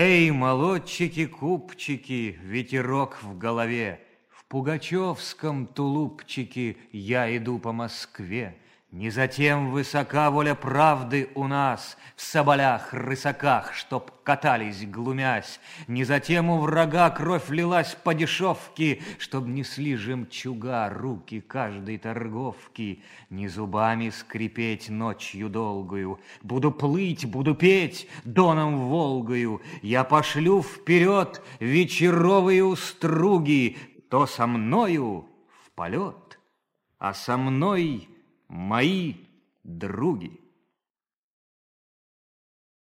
Эй, молодчики, купчики, ветерок в голове, В пугачевском тулупчике я иду по Москве. Не затем высока воля правды у нас В соболях-рысаках, чтоб катались, глумясь, Не затем у врага кровь лилась по дешевке, Чтоб несли жемчуга руки каждой торговки, Не зубами скрипеть ночью долгую. Буду плыть, буду петь доном Волгою, Я пошлю вперед вечеровые уструги, То со мною в полет, а со мной мои други.